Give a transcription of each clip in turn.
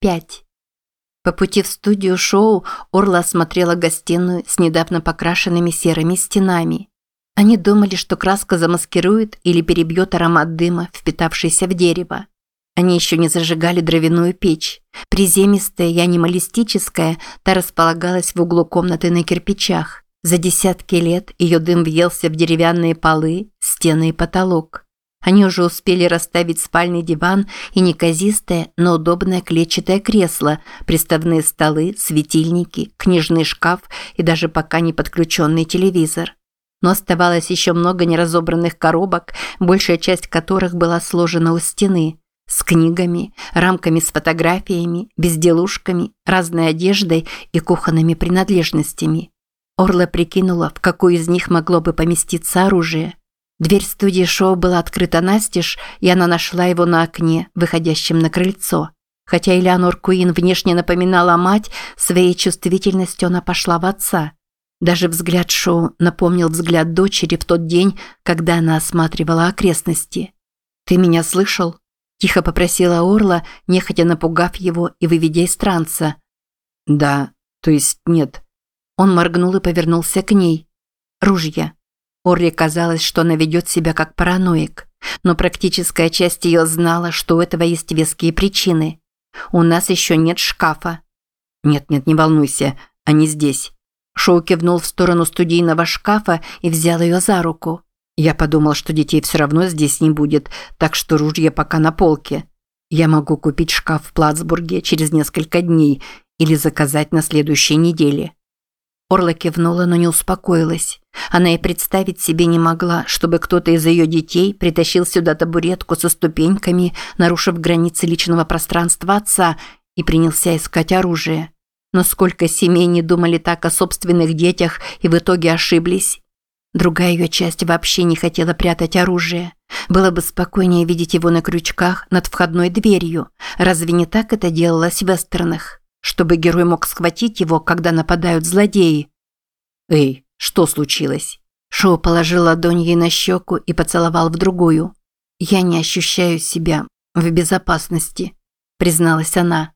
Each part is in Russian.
5. По пути в студию шоу Орла осмотрела гостиную с недавно покрашенными серыми стенами. Они думали, что краска замаскирует или перебьет аромат дыма, впитавшийся в дерево. Они еще не зажигали дровяную печь. Приземистая и анималистическая, та располагалась в углу комнаты на кирпичах. За десятки лет ее дым въелся в деревянные полы, стены и потолок. Они уже успели расставить спальный диван и неказистое, но удобное клетчатое кресло, приставные столы, светильники, книжный шкаф и даже пока не подключенный телевизор. Но оставалось еще много неразобранных коробок, большая часть которых была сложена у стены, с книгами, рамками с фотографиями, безделушками, разной одеждой и кухонными принадлежностями. Орла прикинула, в какую из них могло бы поместиться оружие. Дверь студии шоу была открыта настежь, и она нашла его на окне, выходящем на крыльцо. Хотя Элеонор Куин внешне напоминала мать, своей чувствительностью она пошла в отца. Даже взгляд шоу напомнил взгляд дочери в тот день, когда она осматривала окрестности. «Ты меня слышал?» – тихо попросила Орла, нехотя напугав его и выведя из транса. «Да, то есть нет». Он моргнул и повернулся к ней. «Ружья». Орли казалось, что она ведет себя как параноик, но практическая часть ее знала, что у этого есть веские причины. «У нас еще нет шкафа». «Нет-нет, не волнуйся, они здесь». Шоу кивнул в сторону студийного шкафа и взял ее за руку. «Я подумал, что детей все равно здесь не будет, так что ружья пока на полке. Я могу купить шкаф в Плацбурге через несколько дней или заказать на следующей неделе». Орла кивнула, но не успокоилась. Она и представить себе не могла, чтобы кто-то из ее детей притащил сюда табуретку со ступеньками, нарушив границы личного пространства отца, и принялся искать оружие. Но сколько семей не думали так о собственных детях и в итоге ошиблись. Другая ее часть вообще не хотела прятать оружие. Было бы спокойнее видеть его на крючках над входной дверью. Разве не так это делалось в вестернах? Чтобы герой мог схватить его, когда нападают злодеи. «Эй, что случилось?» Шоу положил ладонь ей на щеку и поцеловал в другую. «Я не ощущаю себя в безопасности», – призналась она.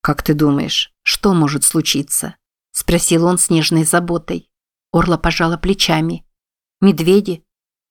«Как ты думаешь, что может случиться?» – спросил он с нежной заботой. Орла пожала плечами. «Медведи?»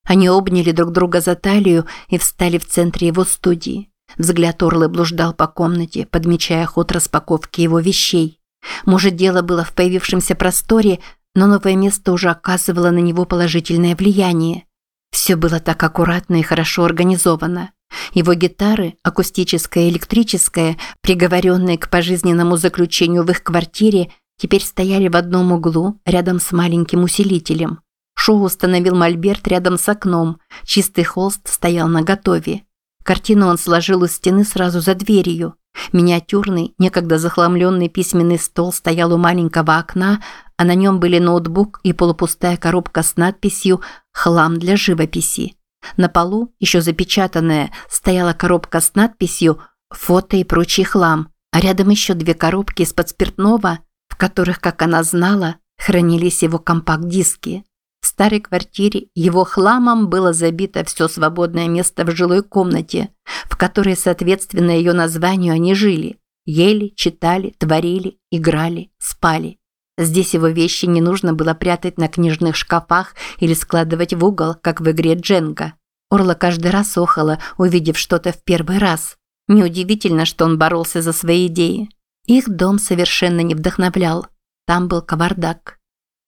Они обняли друг друга за талию и встали в центре его студии. Взгляд Орлы блуждал по комнате, подмечая ход распаковки его вещей. Может, дело было в появившемся просторе, но новое место уже оказывало на него положительное влияние. Все было так аккуратно и хорошо организовано. Его гитары, акустическая и электрическая, приговоренные к пожизненному заключению в их квартире, теперь стояли в одном углу, рядом с маленьким усилителем. Шоу установил мольберт рядом с окном, чистый холст стоял наготове. Картину он сложил у стены сразу за дверью. Миниатюрный, некогда захламленный письменный стол стоял у маленького окна, а на нем были ноутбук и полупустая коробка с надписью «Хлам для живописи». На полу, еще запечатанная, стояла коробка с надписью «Фото и прочий хлам», а рядом еще две коробки из-под спиртного, в которых, как она знала, хранились его компакт-диски. В старой квартире его хламом было забито все свободное место в жилой комнате, в которой, соответственно ее названию, они жили. Ели, читали, творили, играли, спали. Здесь его вещи не нужно было прятать на книжных шкафах или складывать в угол, как в игре Дженга. Орла каждый раз охала, увидев что-то в первый раз. Неудивительно, что он боролся за свои идеи. Их дом совершенно не вдохновлял. Там был кавардак.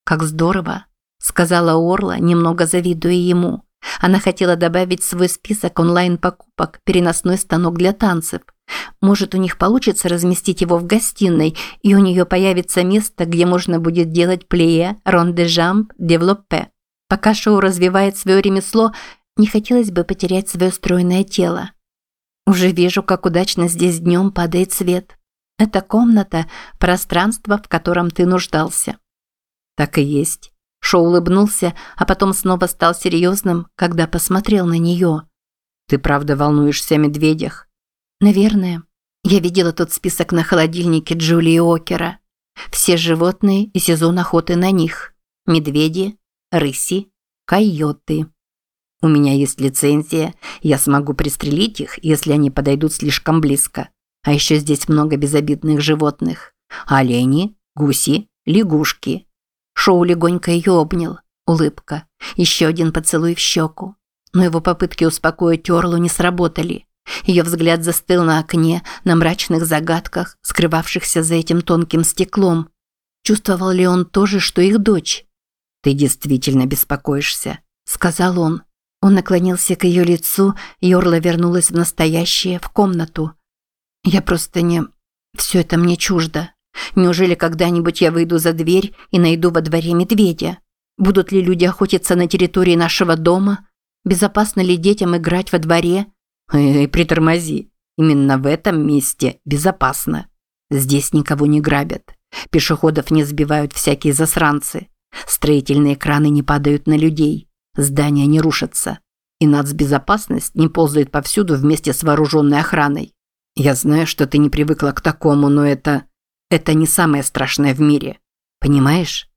Как здорово сказала Орла, немного завидуя ему. Она хотела добавить в свой список онлайн-покупок переносной станок для танцев. Может, у них получится разместить его в гостиной, и у нее появится место, где можно будет делать плие, ронде-жамп, девелоппе. Пока шоу развивает свое ремесло, не хотелось бы потерять свое стройное тело. Уже вижу, как удачно здесь днем падает свет. Это комната, пространство, в котором ты нуждался. Так и есть. Шоу улыбнулся, а потом снова стал серьезным, когда посмотрел на нее. «Ты правда волнуешься о медведях?» «Наверное. Я видела тот список на холодильнике Джулии Окера. Все животные и сезон охоты на них. Медведи, рыси, койоты». «У меня есть лицензия, я смогу пристрелить их, если они подойдут слишком близко. А еще здесь много безобидных животных. Олени, гуси, лягушки. Шоу легонько ее обнял. Улыбка. Еще один поцелуй в щеку. Но его попытки успокоить Орлу не сработали. Ее взгляд застыл на окне, на мрачных загадках, скрывавшихся за этим тонким стеклом. Чувствовал ли он тоже, что их дочь? «Ты действительно беспокоишься», – сказал он. Он наклонился к ее лицу, и Орла вернулась в настоящее, в комнату. «Я просто не... Все это мне чуждо. Неужели когда-нибудь я выйду за дверь и найду во дворе медведя? Будут ли люди охотиться на территории нашего дома? Безопасно ли детям играть во дворе?» «Эй, притормози. Именно в этом месте безопасно. Здесь никого не грабят. Пешеходов не сбивают всякие засранцы. Строительные краны не падают на людей. Здания не рушатся. И нацбезопасность не ползает повсюду вместе с вооруженной охраной. Я знаю, что ты не привыкла к такому, но это... Это не самое страшное в мире. Понимаешь?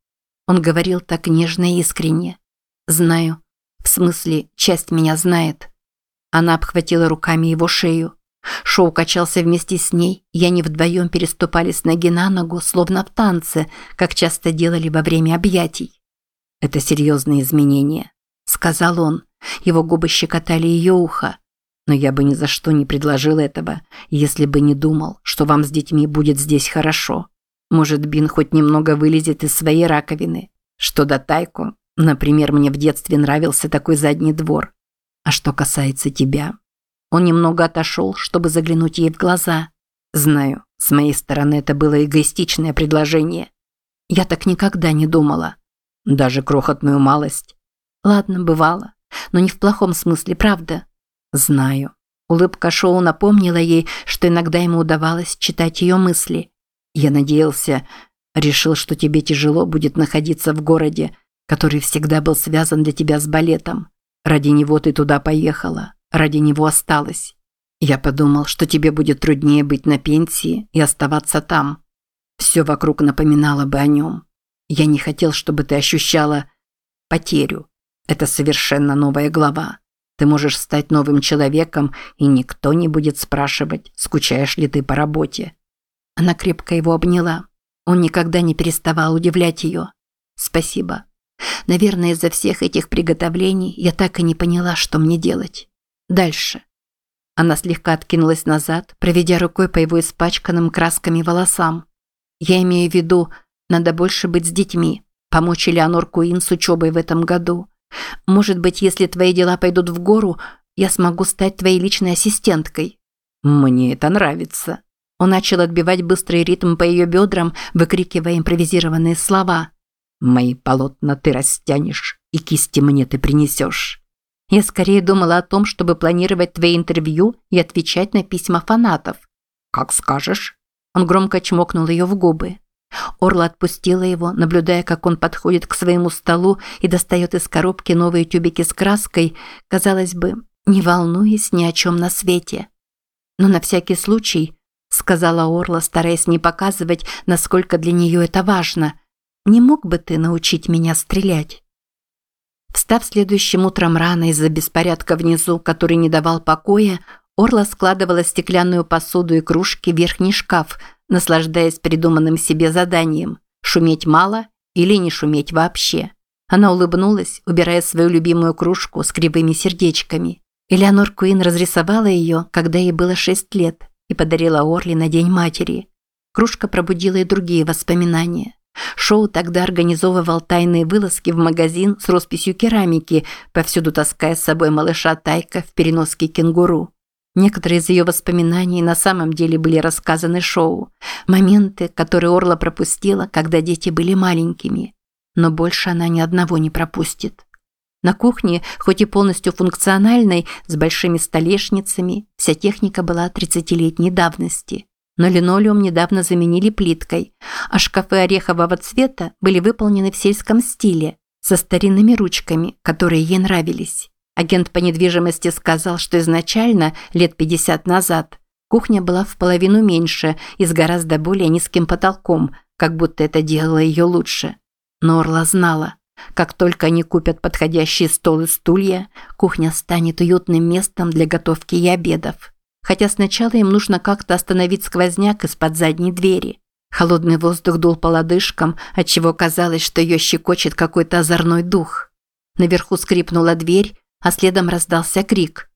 Он говорил так нежно и искренне. Знаю. В смысле, часть меня знает. Она обхватила руками его шею. Шоу качался вместе с ней, и они вдвоем переступали с ноги на ногу, словно в танце, как часто делали во время объятий. «Это серьезные изменения», – сказал он. Его губы щекотали ее ухо. «Но я бы ни за что не предложил этого, если бы не думал, что вам с детьми будет здесь хорошо. Может, Бин хоть немного вылезет из своей раковины. Что до Тайко, например, мне в детстве нравился такой задний двор. А что касается тебя, он немного отошел, чтобы заглянуть ей в глаза. Знаю, с моей стороны это было эгоистичное предложение. Я так никогда не думала. Даже крохотную малость. Ладно, бывало, но не в плохом смысле, правда? Знаю. Улыбка Шоу напомнила ей, что иногда ему удавалось читать ее мысли. Я надеялся, решил, что тебе тяжело будет находиться в городе, который всегда был связан для тебя с балетом. Ради него ты туда поехала. Ради него осталась. Я подумал, что тебе будет труднее быть на пенсии и оставаться там. Все вокруг напоминало бы о нем. Я не хотел, чтобы ты ощущала потерю. Это совершенно новая глава. Ты можешь стать новым человеком, и никто не будет спрашивать, скучаешь ли ты по работе. Она крепко его обняла. Он никогда не переставал удивлять ее. Спасибо. Наверное, из-за всех этих приготовлений я так и не поняла, что мне делать. Дальше. Она слегка откинулась назад, проведя рукой по его испачканным красками волосам. Я имею в виду, надо больше быть с детьми, помочь Элеонор Куин с учебой в этом году. Может быть, если твои дела пойдут в гору, я смогу стать твоей личной ассистенткой. Мне это нравится. Он начал отбивать быстрый ритм по ее бедрам, выкрикивая импровизированные слова. Мои полотна ты растянешь, и кисти мне ты принесешь. Я скорее думала о том, чтобы планировать твои интервью и отвечать на письма фанатов. Как скажешь. Он громко чмокнул ее в губы. Орла отпустила его, наблюдая, как он подходит к своему столу и достает из коробки новые тюбики с краской, казалось бы, не волнуясь ни о чем на свете. Но на всякий случай, сказала Орла, стараясь не показывать, насколько для нее это важно, не мог бы ты научить меня стрелять? Встав следующим утром рано из-за беспорядка внизу, который не давал покоя, Орла складывала стеклянную посуду и кружки в верхний шкаф, наслаждаясь придуманным себе заданием – шуметь мало или не шуметь вообще. Она улыбнулась, убирая свою любимую кружку с кривыми сердечками. Элеонор Куин разрисовала ее, когда ей было шесть лет, и подарила Орли на День матери. Кружка пробудила и другие воспоминания. Шоу тогда организовывал тайные вылазки в магазин с росписью керамики, повсюду таская с собой малыша Тайка в переноске кенгуру. Некоторые из ее воспоминаний на самом деле были рассказаны Шоу. Моменты, которые Орла пропустила, когда дети были маленькими. Но больше она ни одного не пропустит. На кухне, хоть и полностью функциональной, с большими столешницами, вся техника была 30-летней давности но линолеум недавно заменили плиткой, а шкафы орехового цвета были выполнены в сельском стиле, со старинными ручками, которые ей нравились. Агент по недвижимости сказал, что изначально, лет 50 назад, кухня была в половину меньше и с гораздо более низким потолком, как будто это делало ее лучше. Но Орла знала, как только они купят подходящий стол и стулья, кухня станет уютным местом для готовки и обедов. хотя сначала им нужно как-то остановить сквозняк из-под задней двери. Холодный воздух дул по лодыжкам, отчего казалось, что ее щекочет какой-то озорной дух. Наверху скрипнула дверь, а следом раздался крик.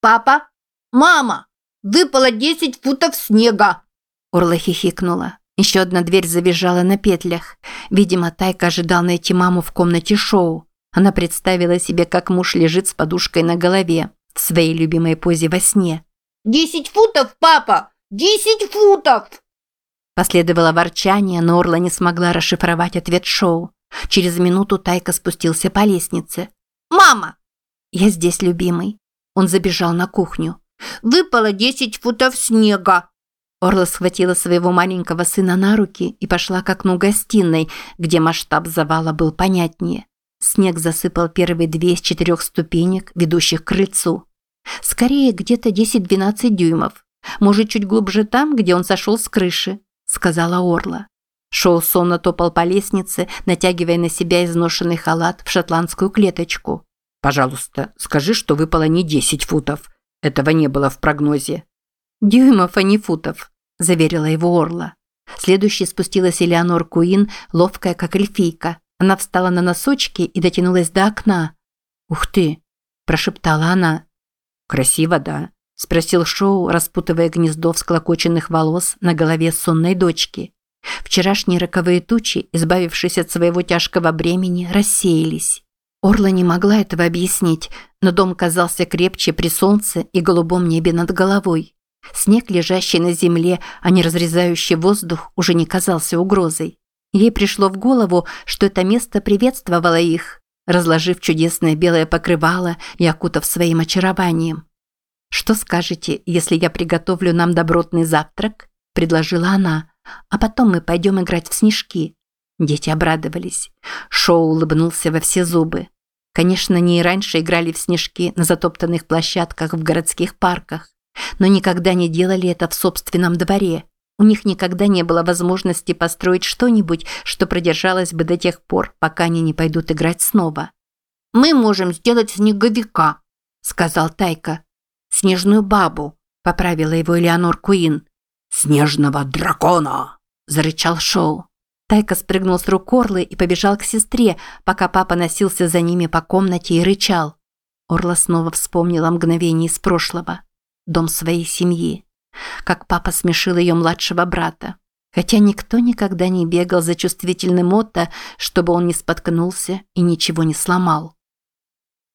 «Папа! Мама! Выпало десять футов снега!» Орла хихикнула. Еще одна дверь завизжала на петлях. Видимо, Тайка ожидал найти маму в комнате шоу. Она представила себе, как муж лежит с подушкой на голове, в своей любимой позе во сне. «Десять футов, папа! Десять футов!» Последовало ворчание, но Орла не смогла расшифровать ответ шоу. Через минуту Тайка спустился по лестнице. «Мама!» «Я здесь, любимый». Он забежал на кухню. «Выпало десять футов снега!» Орла схватила своего маленького сына на руки и пошла к окну гостиной, где масштаб завала был понятнее. Снег засыпал первые две из четырех ступенек, ведущих к крыльцу. Скорее, где-то 10-12 дюймов. Может, чуть глубже там, где он сошел с крыши, сказала Орла. Шоу сонно топал по лестнице, натягивая на себя изношенный халат в шотландскую клеточку. «Пожалуйста, скажи, что выпало не 10 футов. Этого не было в прогнозе». «Дюймов, а не футов», – заверила его Орла. Следующей спустилась Элеонор Куин, ловкая, как эльфийка. Она встала на носочки и дотянулась до окна. «Ух ты!» – прошептала она. «Красиво, да?» – спросил Шоу, распутывая гнездо всклокоченных волос на голове сонной дочки. Вчерашние роковые тучи, избавившись от своего тяжкого бремени, рассеялись. Орла не могла этого объяснить, но дом казался крепче при солнце и голубом небе над головой. Снег, лежащий на земле, а не разрезающий воздух, уже не казался угрозой. Ей пришло в голову, что это место приветствовало их, разложив чудесное белое покрывало и окутав своим очарованием. «Что скажете, если я приготовлю нам добротный завтрак?» – предложила она. «А потом мы пойдем играть в снежки». Дети обрадовались. Шоу улыбнулся во все зубы. Конечно, они и раньше играли в снежки на затоптанных площадках в городских парках но никогда не делали это в собственном дворе. У них никогда не было возможности построить что-нибудь, что продержалось бы до тех пор, пока они не пойдут играть снова. «Мы можем сделать снеговика», – сказал Тайка. «Снежную бабу», – поправила его Элеонор Куин. «Снежного дракона!» – зарычал Шоу. Тайка спрыгнул с рук Орлы и побежал к сестре, пока папа носился за ними по комнате и рычал. Орла снова вспомнила мгновение из прошлого дом своей семьи. Как папа смешил ее младшего брата. Хотя никто никогда не бегал за чувствительным Отто, чтобы он не споткнулся и ничего не сломал.